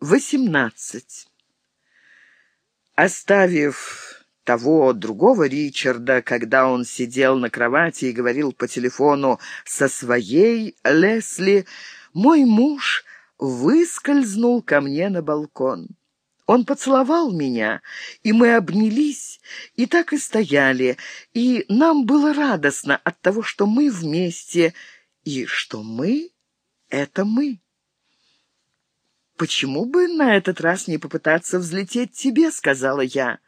18. Оставив того другого Ричарда, когда он сидел на кровати и говорил по телефону со своей Лесли, мой муж выскользнул ко мне на балкон. Он поцеловал меня, и мы обнялись, и так и стояли, и нам было радостно от того, что мы вместе, и что мы — это мы. «Почему бы на этот раз не попытаться взлететь тебе?» — сказала я.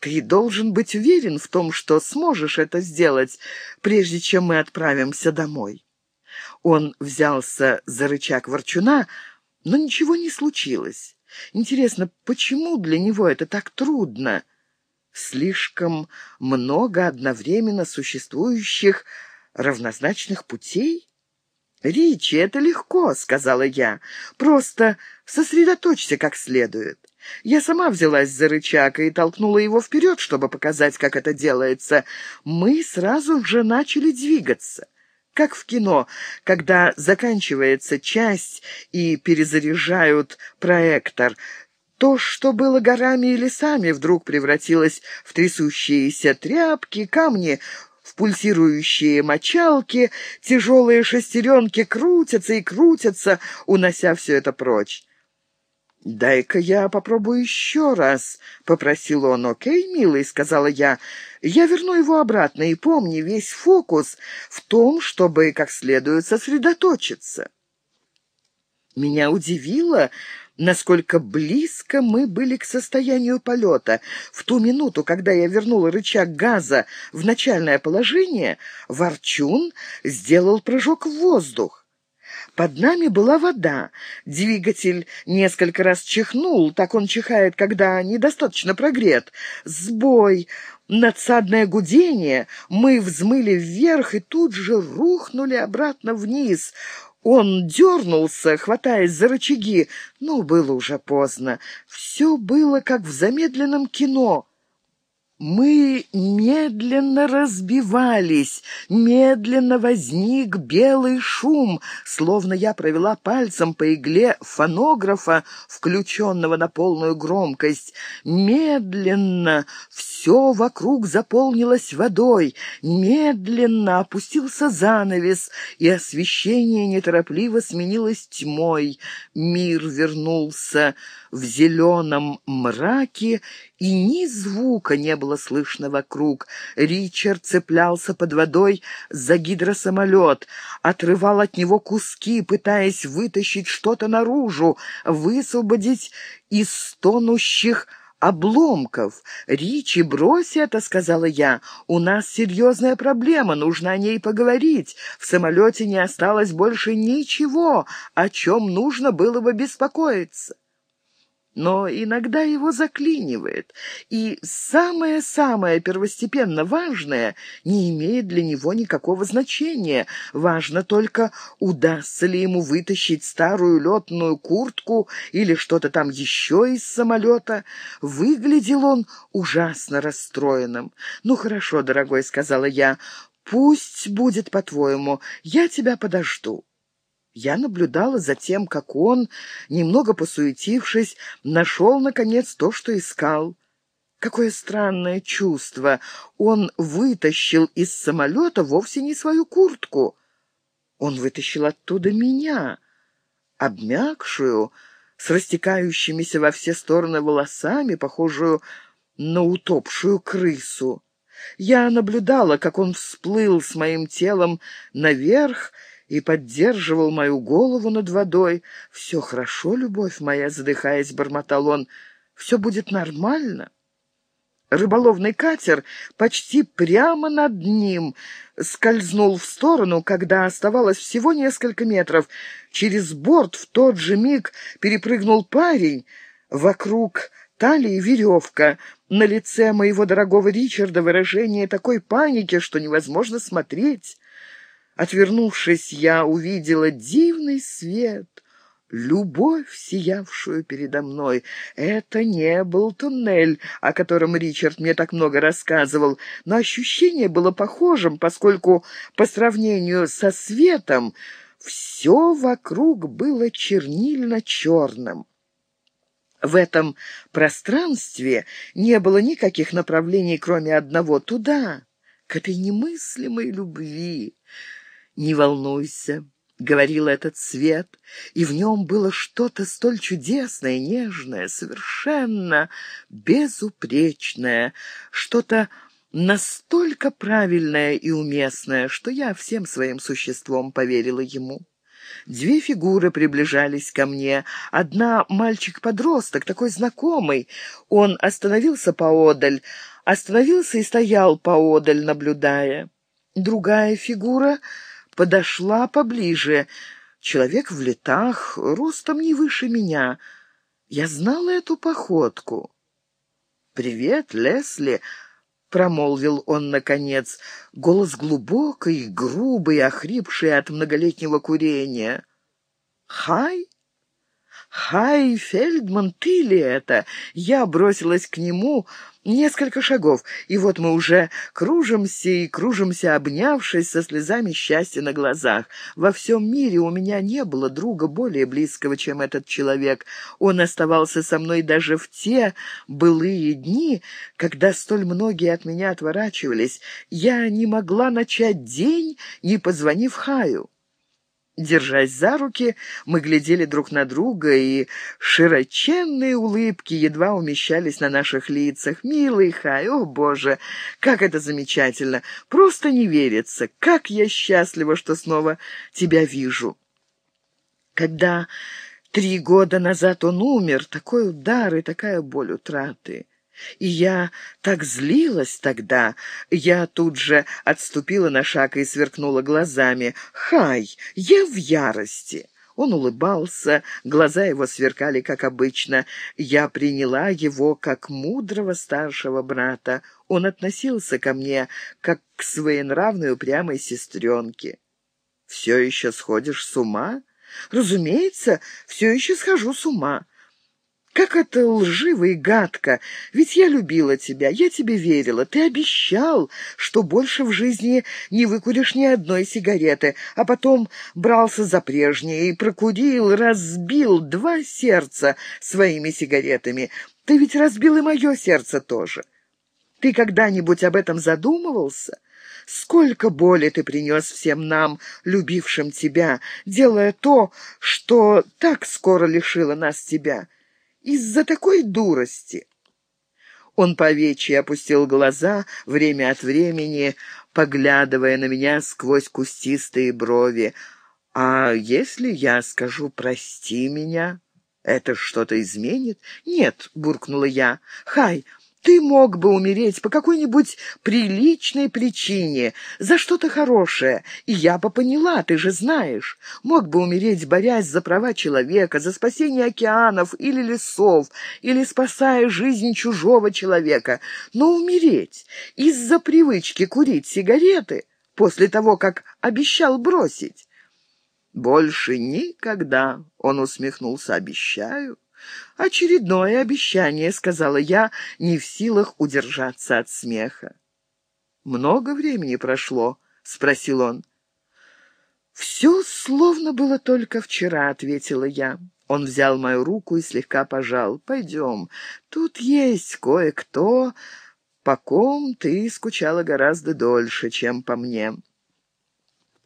«Ты должен быть уверен в том, что сможешь это сделать, прежде чем мы отправимся домой». Он взялся за рычаг ворчуна, но ничего не случилось. Интересно, почему для него это так трудно? Слишком много одновременно существующих равнозначных путей? «Ричи, это легко», — сказала я. «Просто сосредоточься как следует». Я сама взялась за рычаг и толкнула его вперед, чтобы показать, как это делается. Мы сразу же начали двигаться. Как в кино, когда заканчивается часть и перезаряжают проектор. То, что было горами и лесами, вдруг превратилось в трясущиеся тряпки, камни в пульсирующие мочалки, тяжелые шестеренки крутятся и крутятся, унося все это прочь. «Дай-ка я попробую еще раз», — попросил он. «Окей, милый», — сказала я. «Я верну его обратно, и помни, весь фокус в том, чтобы как следует сосредоточиться». Меня удивило, насколько близко мы были к состоянию полета. В ту минуту, когда я вернула рычаг газа в начальное положение, Ворчун сделал прыжок в воздух. Под нами была вода. Двигатель несколько раз чихнул, так он чихает, когда недостаточно прогрет. Сбой, надсадное гудение. Мы взмыли вверх и тут же рухнули обратно вниз. Он дернулся, хватаясь за рычаги, но было уже поздно. Все было как в замедленном кино. Мы медленно разбивались, медленно возник белый шум, словно я провела пальцем по игле фонографа, включенного на полную громкость. Медленно все вокруг заполнилось водой, медленно опустился занавес, и освещение неторопливо сменилось тьмой. Мир вернулся в зеленом мраке, и ни звука не было слышно вокруг. Ричард цеплялся под водой за гидросамолет, отрывал от него куски, пытаясь вытащить что-то наружу, высвободить из стонущих обломков. «Ричи, брось это», — сказала я. «У нас серьезная проблема, нужно о ней поговорить. В самолете не осталось больше ничего, о чем нужно было бы беспокоиться» но иногда его заклинивает, и самое-самое первостепенно важное не имеет для него никакого значения. Важно только, удастся ли ему вытащить старую летную куртку или что-то там еще из самолета. Выглядел он ужасно расстроенным. «Ну хорошо, дорогой», — сказала я, — «пусть будет по-твоему, я тебя подожду». Я наблюдала за тем, как он, немного посуетившись, нашел, наконец, то, что искал. Какое странное чувство! Он вытащил из самолета вовсе не свою куртку. Он вытащил оттуда меня, обмякшую, с растекающимися во все стороны волосами, похожую на утопшую крысу. Я наблюдала, как он всплыл с моим телом наверх и поддерживал мою голову над водой. «Все хорошо, любовь моя», — задыхаясь, бормотал он, — «все будет нормально». Рыболовный катер почти прямо над ним скользнул в сторону, когда оставалось всего несколько метров. Через борт в тот же миг перепрыгнул парень. Вокруг талии веревка. На лице моего дорогого Ричарда выражение такой паники, что невозможно смотреть. Отвернувшись, я увидела дивный свет, любовь, сиявшую передо мной. Это не был туннель, о котором Ричард мне так много рассказывал, но ощущение было похожим, поскольку по сравнению со светом все вокруг было чернильно-черным. В этом пространстве не было никаких направлений, кроме одного — туда, к этой немыслимой любви. «Не волнуйся», — говорил этот свет, и в нем было что-то столь чудесное, нежное, совершенно безупречное, что-то настолько правильное и уместное, что я всем своим существом поверила ему. Две фигуры приближались ко мне. Одна — мальчик-подросток, такой знакомый. Он остановился поодаль, остановился и стоял поодаль, наблюдая. Другая фигура подошла поближе. Человек в летах, ростом не выше меня. Я знала эту походку. «Привет, Лесли!» — промолвил он наконец. Голос глубокий, грубый, охрипший от многолетнего курения. «Хай?» «Хай, Фельдман, ты ли это?» Я бросилась к нему несколько шагов, и вот мы уже кружимся и кружимся, обнявшись со слезами счастья на глазах. Во всем мире у меня не было друга более близкого, чем этот человек. Он оставался со мной даже в те былые дни, когда столь многие от меня отворачивались. Я не могла начать день, не позвонив Хаю. Держась за руки, мы глядели друг на друга, и широченные улыбки едва умещались на наших лицах. «Милый Хай, о боже, как это замечательно! Просто не верится! Как я счастлива, что снова тебя вижу!» Когда три года назад он умер, такой удар и такая боль утраты. И я так злилась тогда. Я тут же отступила на шаг и сверкнула глазами. «Хай, я в ярости!» Он улыбался, глаза его сверкали, как обычно. Я приняла его как мудрого старшего брата. Он относился ко мне, как к своенравной упрямой сестренке. «Все еще сходишь с ума?» «Разумеется, все еще схожу с ума. Как это лживо и гадко! Ведь я любила тебя, я тебе верила. Ты обещал, что больше в жизни не выкуришь ни одной сигареты, а потом брался за прежнее и прокурил, разбил два сердца своими сигаретами. Ты ведь разбил и мое сердце тоже. Ты когда-нибудь об этом задумывался?» Сколько боли ты принес всем нам, любившим тебя, делая то, что так скоро лишило нас тебя. Из-за такой дурости. Он повечьи опустил глаза, время от времени поглядывая на меня сквозь кустистые брови. «А если я скажу «прости меня», это что-то изменит?» «Нет», — буркнула я. «Хай, ты мог бы умереть по какой-нибудь приличной причине, за что-то хорошее, и я бы поняла, ты же знаешь. Мог бы умереть, борясь за права человека, за спасение океанов или лесов, или спасая жизнь чужого человека. Но умереть из-за привычки курить сигареты после того, как обещал бросить. «Больше никогда», — он усмехнулся, — «обещаю». «Очередное обещание», — сказала я, не в силах удержаться от смеха. «Много времени прошло?» — спросил он. «Все словно было только вчера», — ответила я. Он взял мою руку и слегка пожал. «Пойдем. Тут есть кое-кто, по ком ты скучала гораздо дольше, чем по мне».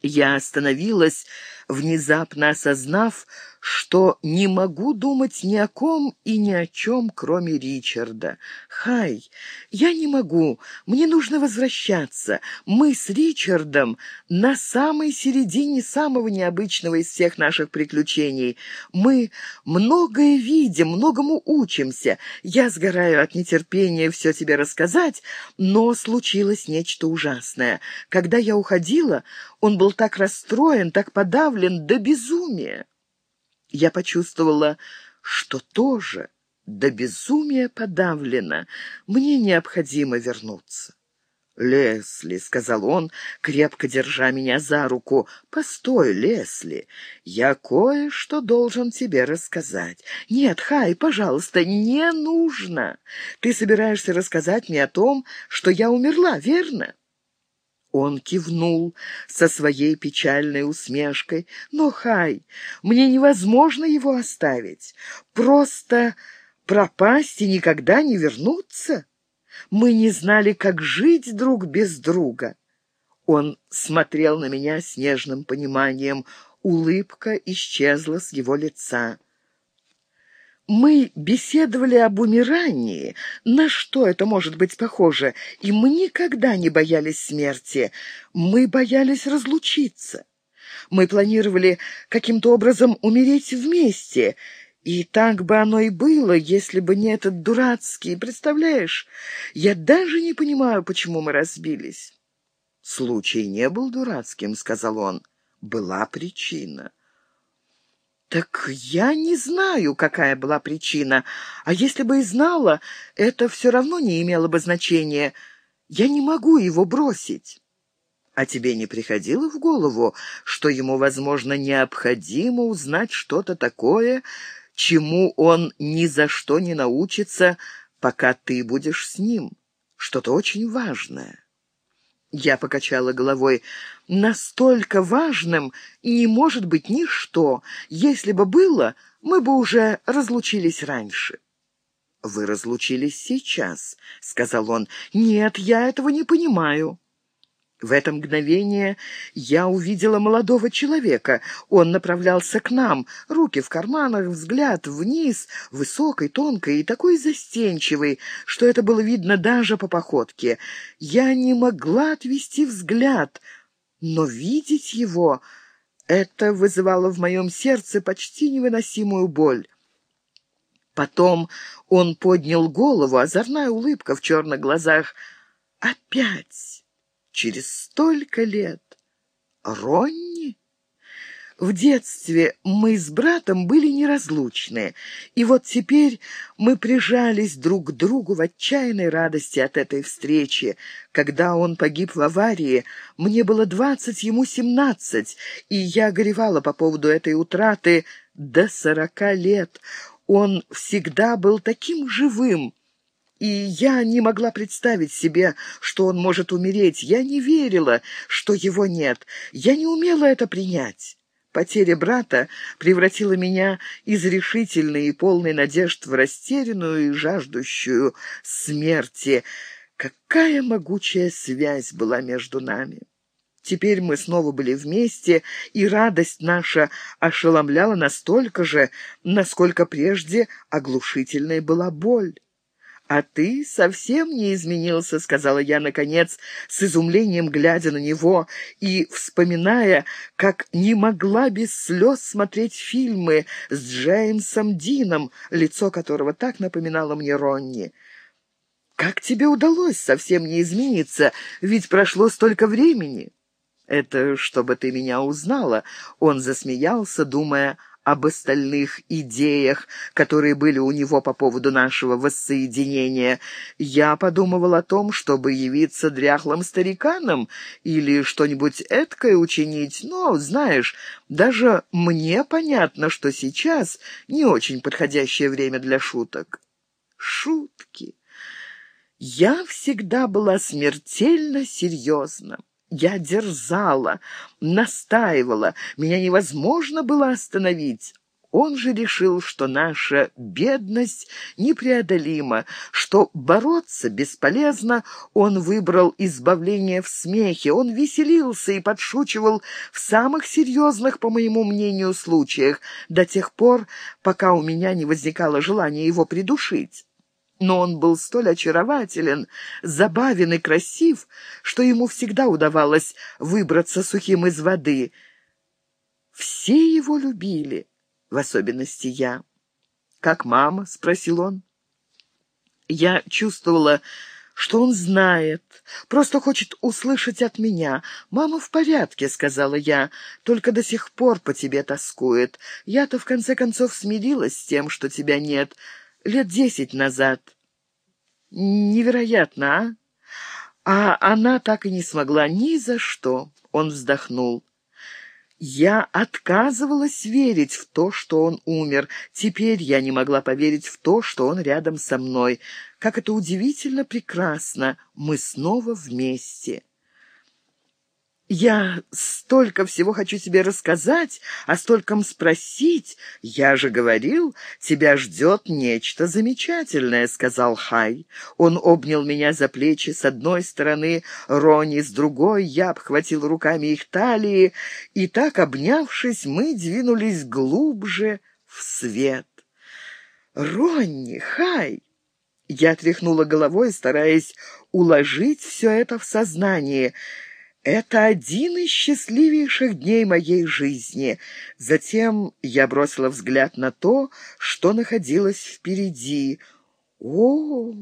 Я остановилась, внезапно осознав, что не могу думать ни о ком и ни о чем, кроме Ричарда. «Хай, я не могу. Мне нужно возвращаться. Мы с Ричардом на самой середине самого необычного из всех наших приключений. Мы многое видим, многому учимся. Я сгораю от нетерпения все тебе рассказать, но случилось нечто ужасное. Когда я уходила, он был так расстроен, так подавлен до безумия. Я почувствовала, что тоже до безумия подавлена. Мне необходимо вернуться. «Лесли», — сказал он, крепко держа меня за руку, — «постой, Лесли, я кое-что должен тебе рассказать». «Нет, Хай, пожалуйста, не нужно. Ты собираешься рассказать мне о том, что я умерла, верно?» Он кивнул со своей печальной усмешкой. «Но, Хай, мне невозможно его оставить. Просто пропасть и никогда не вернуться? Мы не знали, как жить друг без друга. Он смотрел на меня с нежным пониманием. Улыбка исчезла с его лица. Мы беседовали об умирании, на что это может быть похоже, и мы никогда не боялись смерти. Мы боялись разлучиться. Мы планировали каким-то образом умереть вместе, и так бы оно и было, если бы не этот дурацкий, представляешь? Я даже не понимаю, почему мы разбились. «Случай не был дурацким», — сказал он. «Была причина». «Так я не знаю, какая была причина. А если бы и знала, это все равно не имело бы значения. Я не могу его бросить». «А тебе не приходило в голову, что ему, возможно, необходимо узнать что-то такое, чему он ни за что не научится, пока ты будешь с ним? Что-то очень важное?» Я покачала головой. Настолько важным не может быть ничто. Если бы было, мы бы уже разлучились раньше. «Вы разлучились сейчас», — сказал он. «Нет, я этого не понимаю». В это мгновение я увидела молодого человека. Он направлялся к нам, руки в карманах, взгляд вниз, высокой, тонкой и такой застенчивый, что это было видно даже по походке. Я не могла отвести взгляд, но видеть его — это вызывало в моем сердце почти невыносимую боль. Потом он поднял голову, озорная улыбка в черных глазах. «Опять!» Через столько лет. Ронни? В детстве мы с братом были неразлучны, и вот теперь мы прижались друг к другу в отчаянной радости от этой встречи. Когда он погиб в аварии, мне было двадцать, ему семнадцать, и я горевала по поводу этой утраты до сорока лет. Он всегда был таким живым, и я не могла представить себе, что он может умереть. Я не верила, что его нет. Я не умела это принять. Потеря брата превратила меня из решительной и полной надежд в растерянную и жаждущую смерти. Какая могучая связь была между нами! Теперь мы снова были вместе, и радость наша ошеломляла настолько же, насколько прежде оглушительной была боль. «А ты совсем не изменился», — сказала я, наконец, с изумлением глядя на него и вспоминая, как не могла без слез смотреть фильмы с Джеймсом Дином, лицо которого так напоминало мне Ронни. «Как тебе удалось совсем не измениться? Ведь прошло столько времени». «Это чтобы ты меня узнала», — он засмеялся, думая об остальных идеях, которые были у него по поводу нашего воссоединения. Я подумывал о том, чтобы явиться дряхлым стариканом или что-нибудь эткое учинить, но, знаешь, даже мне понятно, что сейчас не очень подходящее время для шуток. Шутки. Я всегда была смертельно серьезна. Я дерзала, настаивала, меня невозможно было остановить. Он же решил, что наша бедность непреодолима, что бороться бесполезно. Он выбрал избавление в смехе, он веселился и подшучивал в самых серьезных, по моему мнению, случаях, до тех пор, пока у меня не возникало желания его придушить но он был столь очарователен, забавен и красив, что ему всегда удавалось выбраться сухим из воды. Все его любили, в особенности я. «Как мама?» — спросил он. Я чувствовала, что он знает, просто хочет услышать от меня. «Мама в порядке», — сказала я, — «только до сих пор по тебе тоскует. Я-то, в конце концов, смирилась с тем, что тебя нет» лет десять назад. Невероятно, а? А она так и не смогла ни за что. Он вздохнул. Я отказывалась верить в то, что он умер. Теперь я не могла поверить в то, что он рядом со мной. Как это удивительно прекрасно. Мы снова вместе. Я столько всего хочу тебе рассказать, а стольком спросить. Я же говорил, тебя ждет нечто замечательное, — сказал Хай. Он обнял меня за плечи с одной стороны, Рони с другой, я обхватил руками их талии, и так, обнявшись, мы двинулись глубже в свет. «Ронни, Хай!» Я тряхнула головой, стараясь уложить все это в сознание — это один из счастливейших дней моей жизни. Затем я бросила взгляд на то, что находилось впереди. О,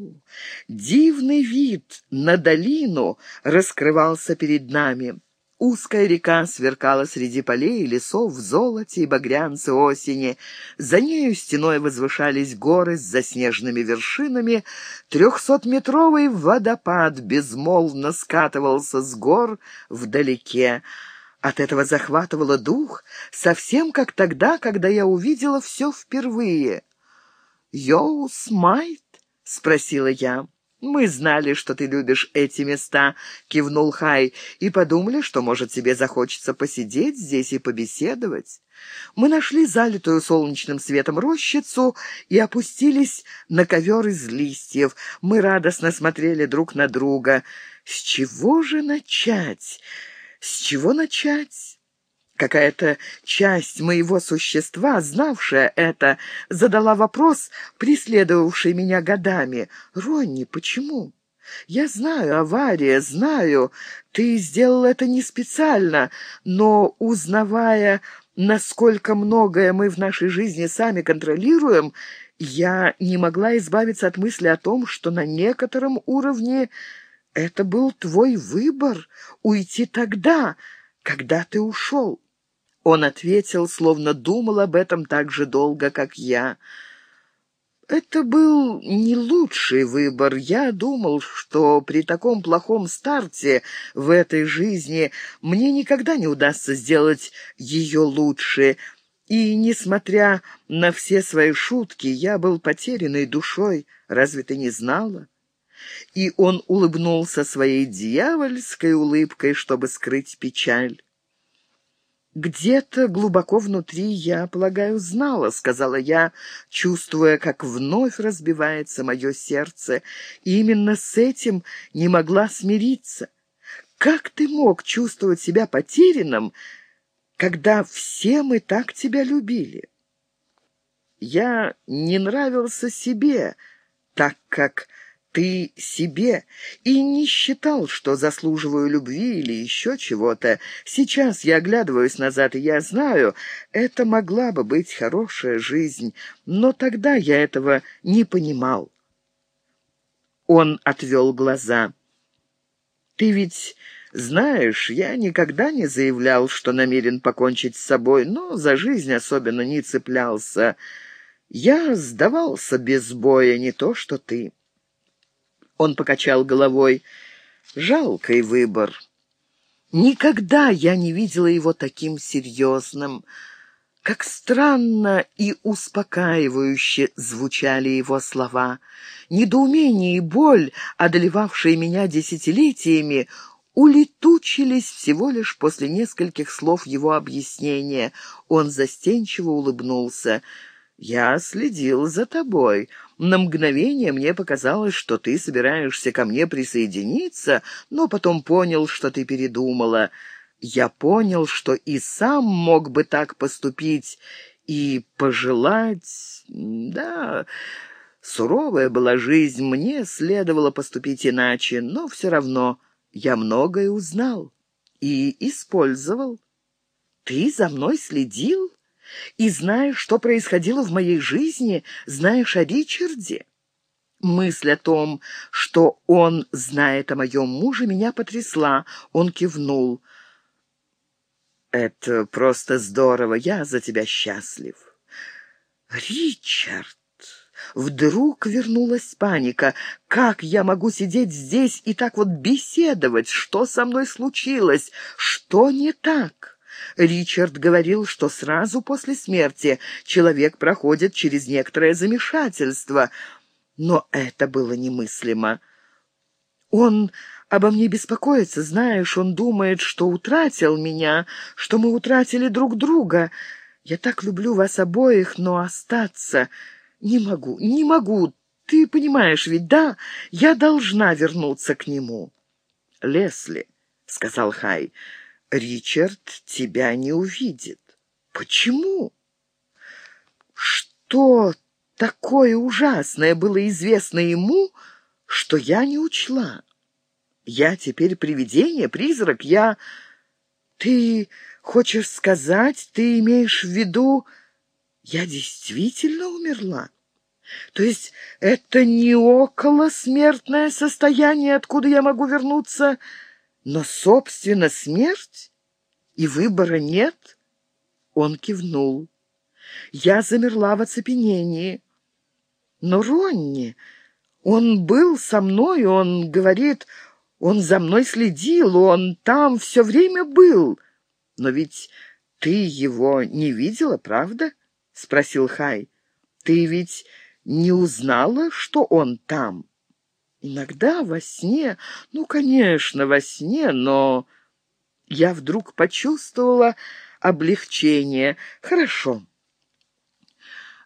дивный вид на долину раскрывался перед нами. Узкая река сверкала среди полей и лесов в золоте и багрянце осени. За нею стеной возвышались горы с заснеженными вершинами. Трехсотметровый водопад безмолвно скатывался с гор вдалеке. От этого захватывало дух, совсем как тогда, когда я увидела все впервые. «Йоу, Смайт?» — спросила я. «Мы знали, что ты любишь эти места», — кивнул Хай, «и подумали, что, может, тебе захочется посидеть здесь и побеседовать». Мы нашли залитую солнечным светом рощицу и опустились на ковер из листьев. Мы радостно смотрели друг на друга. «С чего же начать? С чего начать?» Какая-то часть моего существа, знавшая это, задала вопрос, преследовавший меня годами. «Ронни, почему?» «Я знаю, авария, знаю. Ты сделал это не специально, но, узнавая, насколько многое мы в нашей жизни сами контролируем, я не могла избавиться от мысли о том, что на некотором уровне это был твой выбор — уйти тогда, когда ты ушел. Он ответил, словно думал об этом так же долго, как я. Это был не лучший выбор. Я думал, что при таком плохом старте в этой жизни мне никогда не удастся сделать ее лучше. И, несмотря на все свои шутки, я был потерянной душой. Разве ты не знала? И он улыбнулся своей дьявольской улыбкой, чтобы скрыть печаль. «Где-то глубоко внутри, я полагаю, знала», — сказала я, чувствуя, как вновь разбивается мое сердце, и именно с этим не могла смириться. «Как ты мог чувствовать себя потерянным, когда все мы так тебя любили?» «Я не нравился себе, так как ты себе и не считал, что заслуживаю любви или еще чего-то. Сейчас я оглядываюсь назад, и я знаю, это могла бы быть хорошая жизнь, но тогда я этого не понимал. Он отвел глаза. «Ты ведь знаешь, я никогда не заявлял, что намерен покончить с собой, но за жизнь особенно не цеплялся. Я сдавался без боя, не то что ты». Он покачал головой. «Жалкий выбор. Никогда я не видела его таким серьезным». Как странно и успокаивающе звучали его слова. Недоумение и боль, одолевавшие меня десятилетиями, улетучились всего лишь после нескольких слов его объяснения. Он застенчиво улыбнулся. «Я следил за тобой. На мгновение мне показалось, что ты собираешься ко мне присоединиться, но потом понял, что ты передумала. Я понял, что и сам мог бы так поступить и пожелать... Да, суровая была жизнь, мне следовало поступить иначе, но все равно я многое узнал и использовал. Ты за мной следил?» И знаешь, что происходило в моей жизни, знаешь о Ричарде?» Мысль о том, что он знает о моем муже, меня потрясла. Он кивнул. «Это просто здорово. Я за тебя счастлив». «Ричард!» Вдруг вернулась паника. «Как я могу сидеть здесь и так вот беседовать? Что со мной случилось? Что не так?» Ричард говорил, что сразу после смерти человек проходит через некоторое замешательство, но это было немыслимо. Он обо мне беспокоится. Знаешь, он думает, что утратил меня, что мы утратили друг друга. Я так люблю вас обоих, но остаться не могу, не могу. Ты понимаешь ведь, да? Я должна вернуться к нему». «Лесли», — сказал Хай, — «Ричард тебя не увидит». «Почему?» «Что такое ужасное было известно ему, что я не учла? Я теперь привидение, призрак, я...» «Ты хочешь сказать, ты имеешь в виду, я действительно умерла?» То есть это не около смертное состояние, откуда я могу вернуться, но, собственно, смерть? И выбора нет?» Он кивнул. Я замерла в оцепенении. «Но Ронни, он был со мной, он говорит, он за мной следил, он там все время был. Но ведь ты его не видела, правда?» — спросил Хай. «Ты ведь не узнала, что он там?» «Иногда во сне, ну, конечно, во сне, но...» Я вдруг почувствовала облегчение. «Хорошо».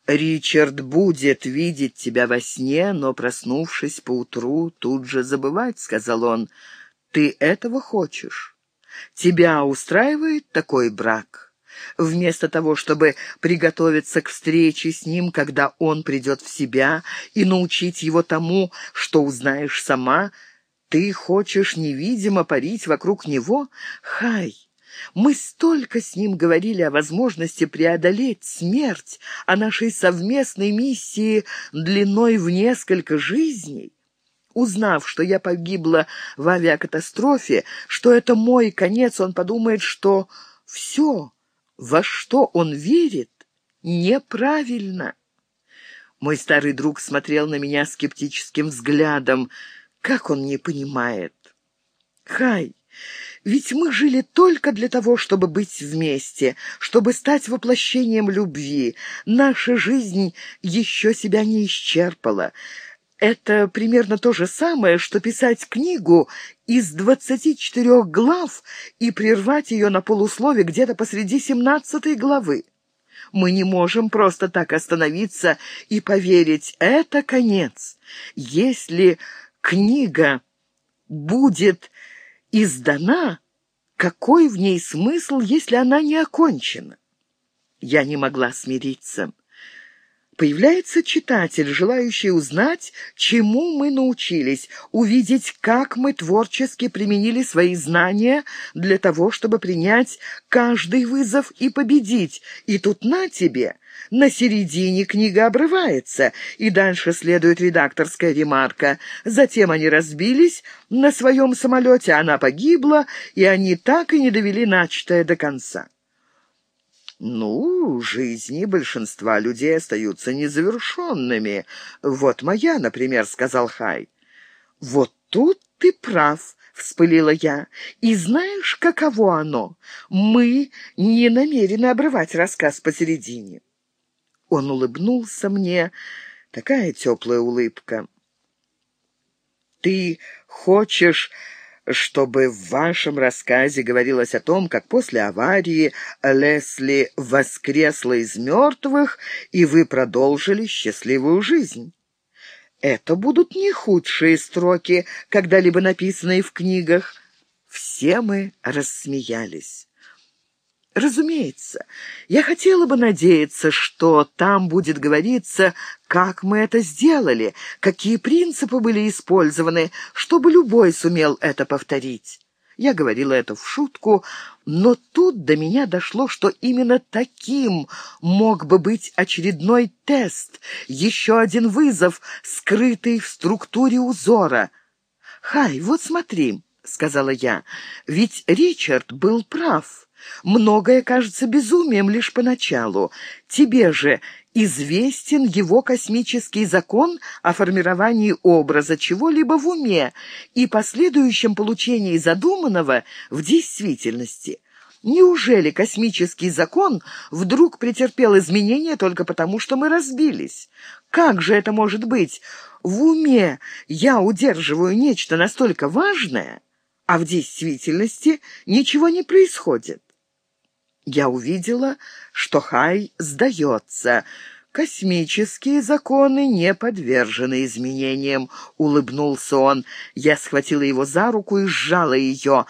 Ричард будет видеть тебя во сне, но, проснувшись поутру, тут же забывать, — сказал он. Ты этого хочешь? Тебя устраивает такой брак?» Вместо того, чтобы приготовиться к встрече с ним, когда он придет в себя, и научить его тому, что узнаешь сама, ты хочешь невидимо парить вокруг него? Хай! Мы столько с ним говорили о возможности преодолеть смерть, о нашей совместной миссии длиной в несколько жизней. Узнав, что я погибла в авиакатастрофе, что это мой конец, он подумает, что все, во что он верит, неправильно. Мой старый друг смотрел на меня скептическим взглядом. Как он не понимает? Хай, ведь мы жили только для того, чтобы быть вместе, чтобы стать воплощением любви. Наша жизнь еще себя не исчерпала. Это примерно то же самое, что писать книгу из двадцати четырех глав и прервать ее на полуслове где-то посреди семнадцатой главы. Мы не можем просто так остановиться и поверить, это конец. Если книга будет издана, какой в ней смысл, если она не окончена? Я не могла смириться. Появляется читатель, желающий узнать, чему мы научились, увидеть, как мы творчески применили свои знания для того, чтобы принять каждый вызов и победить. И тут на тебе, на середине книга обрывается, и дальше следует редакторская ремарка. Затем они разбились, на своем самолете она погибла, и они так и не довели начатое до конца. Ну, жизни большинства людей остаются незавершенными. Вот моя, например, — сказал Хай. Вот тут ты прав, — вспылила я. И знаешь, каково оно? Мы не намерены обрывать рассказ посередине. Он улыбнулся мне. Такая теплая улыбка. Ты хочешь чтобы в вашем рассказе говорилось о том, как после аварии Лесли воскресла из мертвых, и вы продолжили счастливую жизнь. Это будут не худшие строки, когда-либо написанные в книгах. Все мы рассмеялись. Разумеется, я хотела бы надеяться, что там будет говориться, как мы это сделали, какие принципы были использованы, чтобы любой сумел это повторить. Я говорила это в шутку, но тут до меня дошло, что именно таким мог бы быть очередной тест, еще один вызов, скрытый в структуре узора. «Хай, вот смотри», — сказала я, — «ведь Ричард был прав». Многое кажется безумием лишь поначалу. Тебе же известен его космический закон о формировании образа чего-либо в уме и последующем получении задуманного в действительности. Неужели космический закон вдруг претерпел изменения только потому, что мы разбились? Как же это может быть? В уме я удерживаю нечто настолько важное, а в действительности ничего не происходит. Я увидела, что Хай сдается. «Космические законы не подвержены изменениям», — улыбнулся он. Я схватила его за руку и сжала ее.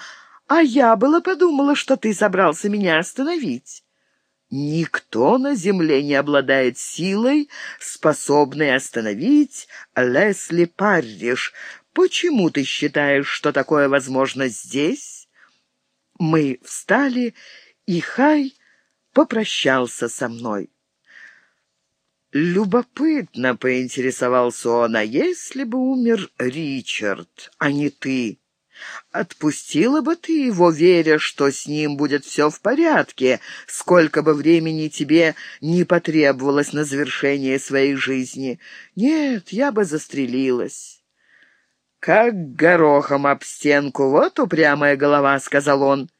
«А я было подумала, что ты собрался меня остановить». Никто на земле не обладает силой, способной остановить Лесли Парриш. Почему ты считаешь, что такое возможно здесь? Мы встали, и Хай попрощался со мной. Любопытно поинтересовался он, а если бы умер Ричард, а не ты? Отпустила бы ты его, веря, что с ним будет все в порядке, сколько бы времени тебе не потребовалось на завершение своей жизни. Нет, я бы застрелилась. «Как горохом об стенку, вот упрямая голова», — сказал он.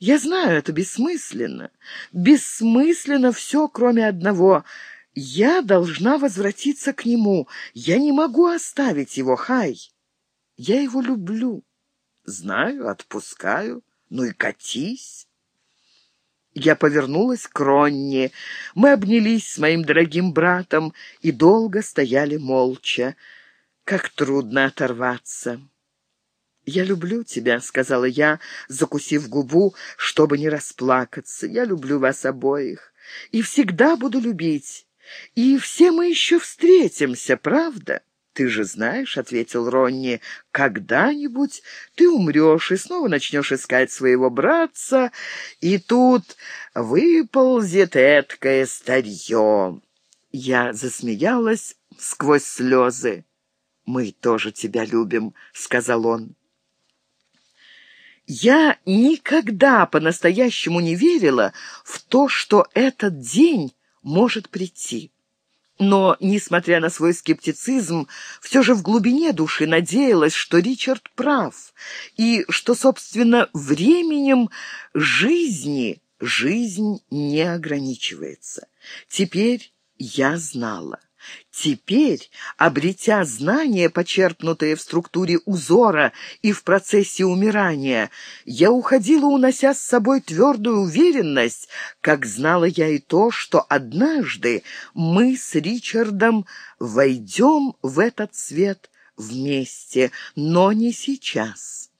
«Я знаю, это бессмысленно. Бессмысленно все, кроме одного. Я должна возвратиться к нему. Я не могу оставить его, Хай. Я его люблю». «Знаю, отпускаю. Ну и катись». Я повернулась к Ронни. Мы обнялись с моим дорогим братом и долго стояли молча. Как трудно оторваться. «Я люблю тебя», — сказала я, закусив губу, чтобы не расплакаться. «Я люблю вас обоих и всегда буду любить. И все мы еще встретимся, правда?» «Ты же знаешь», — ответил Ронни, — «когда-нибудь ты умрешь и снова начнешь искать своего братца, и тут выползет эткое старье». Я засмеялась сквозь слезы. «Мы тоже тебя любим», — сказал он. Я никогда по-настоящему не верила в то, что этот день может прийти. Но, несмотря на свой скептицизм, все же в глубине души надеялась, что Ричард прав, и что, собственно, временем жизни жизнь не ограничивается. Теперь я знала. Теперь, обретя знания, почерпнутые в структуре узора и в процессе умирания, я уходила, унося с собой твердую уверенность, как знала я и то, что однажды мы с Ричардом войдем в этот свет вместе, но не сейчас.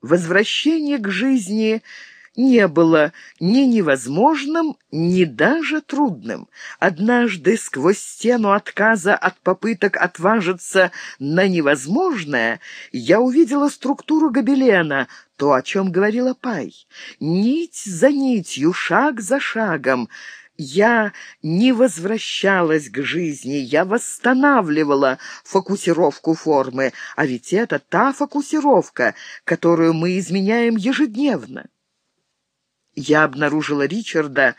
Возвращение к жизни — не было ни невозможным, ни даже трудным. Однажды сквозь стену отказа от попыток отважиться на невозможное я увидела структуру гобелена, то, о чем говорила Пай. Нить за нитью, шаг за шагом — я не возвращалась к жизни, я восстанавливала фокусировку формы, а ведь это та фокусировка, которую мы изменяем ежедневно. Я обнаружила Ричарда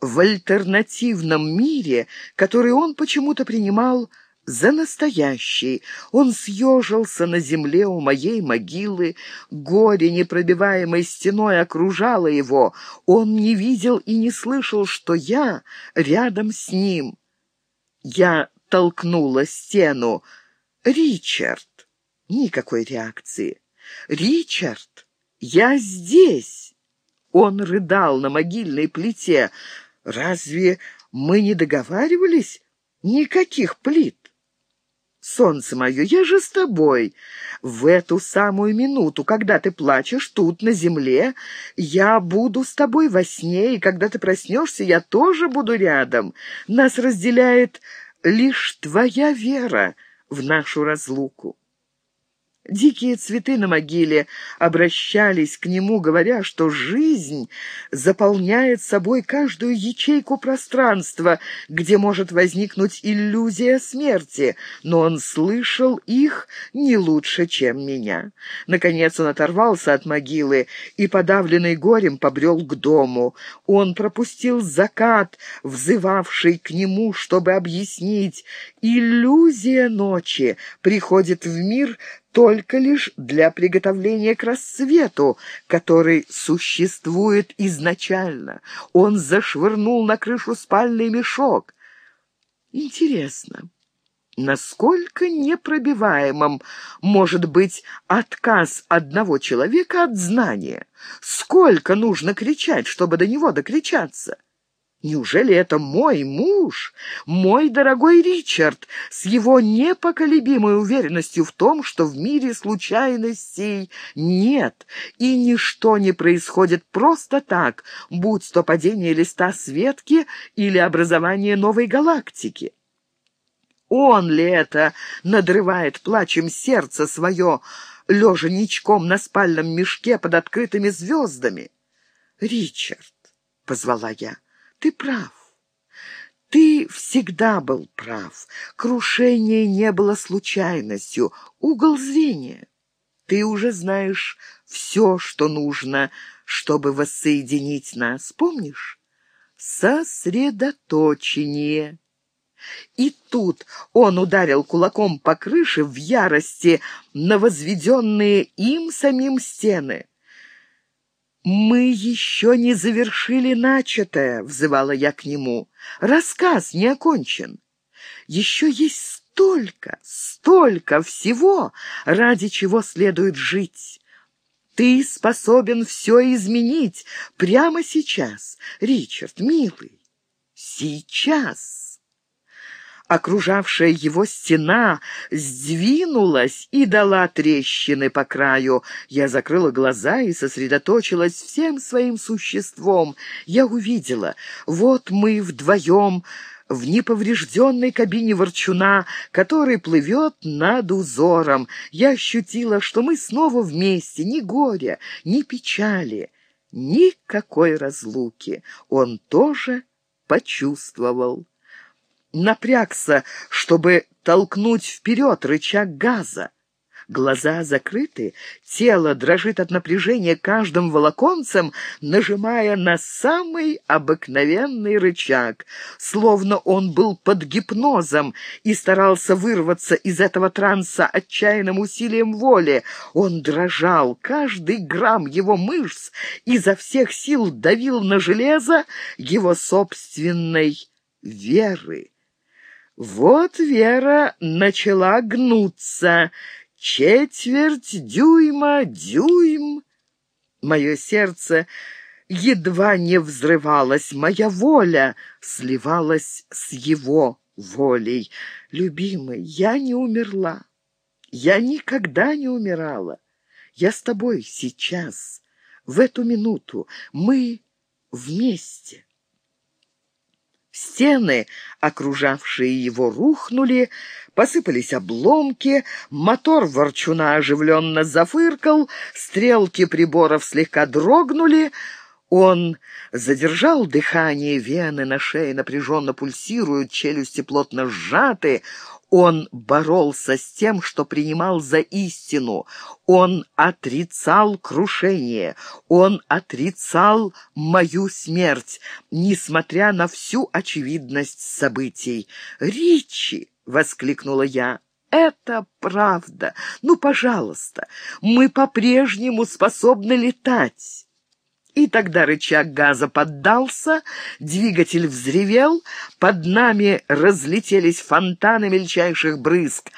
в альтернативном мире, который он почему-то принимал за настоящий. Он съежился на земле у моей могилы, горе непробиваемой стеной окружало его. Он не видел и не слышал, что я рядом с ним. Я толкнула стену. «Ричард!» Никакой реакции. «Ричард, я здесь!» Он рыдал на могильной плите. «Разве мы не договаривались? Никаких плит!» «Солнце мое, я же с тобой. В эту самую минуту, когда ты плачешь тут, на земле, я буду с тобой во сне, и когда ты проснешься, я тоже буду рядом. Нас разделяет лишь твоя вера в нашу разлуку». Дикие цветы на могиле обращались к нему, говоря, что жизнь заполняет собой каждую ячейку пространства, где может возникнуть иллюзия смерти, но он слышал их не лучше, чем меня. Наконец он оторвался от могилы и, подавленный горем, побрел к дому. Он пропустил закат, взывавший к нему, чтобы объяснить, иллюзия ночи приходит в мир, только лишь для приготовления к рассвету, который существует изначально. Он зашвырнул на крышу спальный мешок. Интересно, насколько непробиваемым может быть отказ одного человека от знания? Сколько нужно кричать, чтобы до него докричаться? Неужели это мой муж, мой дорогой Ричард, с его непоколебимой уверенностью в том, что в мире случайностей нет, и ничто не происходит просто так, будь то падение листа светки или образование новой галактики? Он ли это надрывает плачем сердце свое, лежа ничком на спальном мешке под открытыми звездами? «Ричард», — позвала я, — ты прав. Ты всегда был прав. Крушение не было случайностью. Угол зрения. Ты уже знаешь все, что нужно, чтобы воссоединить нас. Помнишь? Сосредоточение. И тут он ударил кулаком по крыше в ярости на возведенные им самим стены. «Мы еще не завершили начатое», — взывала я к нему. «Рассказ не окончен. Еще есть столько, столько всего, ради чего следует жить. Ты способен все изменить прямо сейчас, Ричард, милый, сейчас» окружавшая его стена сдвинулась и дала трещины по краю. Я закрыла глаза и сосредоточилась всем своим существом. Я увидела, вот мы вдвоем в неповрежденной кабине ворчуна, который плывет над узором. Я ощутила, что мы снова вместе, ни горя, ни печали, никакой разлуки. Он тоже почувствовал напрягся, чтобы толкнуть вперед рычаг газа. Глаза закрыты, тело дрожит от напряжения каждым волоконцем, нажимая на самый обыкновенный рычаг, словно он был под гипнозом и старался вырваться из этого транса отчаянным усилием воли. Он дрожал, каждый грамм его мышц изо всех сил давил на железо его собственной веры. Вот Вера начала гнуться. Четверть дюйма, дюйм. Мое сердце едва не взрывалось, моя воля сливалась с его волей. Любимый, я не умерла. Я никогда не умирала. Я с тобой сейчас, в эту минуту. Мы вместе. Стены, окружавшие его, рухнули, посыпались обломки, мотор ворчуна оживленно зафыркал, стрелки приборов слегка дрогнули, он задержал дыхание, вены на шее напряженно пульсируют, челюсти плотно сжаты. Он боролся с тем, что принимал за истину. Он отрицал крушение. Он отрицал мою смерть, несмотря на всю очевидность событий. «Ричи!» — воскликнула я. «Это правда. Ну, пожалуйста, мы по-прежнему способны летать». И тогда рычаг газа поддался, двигатель взревел, под нами разлетелись фонтаны мельчайших брызг.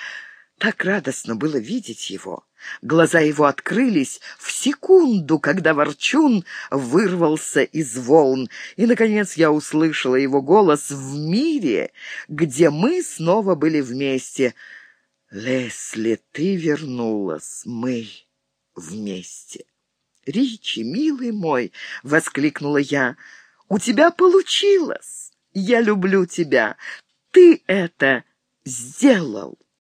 Так радостно было видеть его. Глаза его открылись в секунду, когда Ворчун вырвался из волн. И, наконец, я услышала его голос в мире, где мы снова были вместе. «Лесли, ты вернулась, мы вместе». «Ричи, милый мой!» — воскликнула я. «У тебя получилось! Я люблю тебя! Ты это сделал!»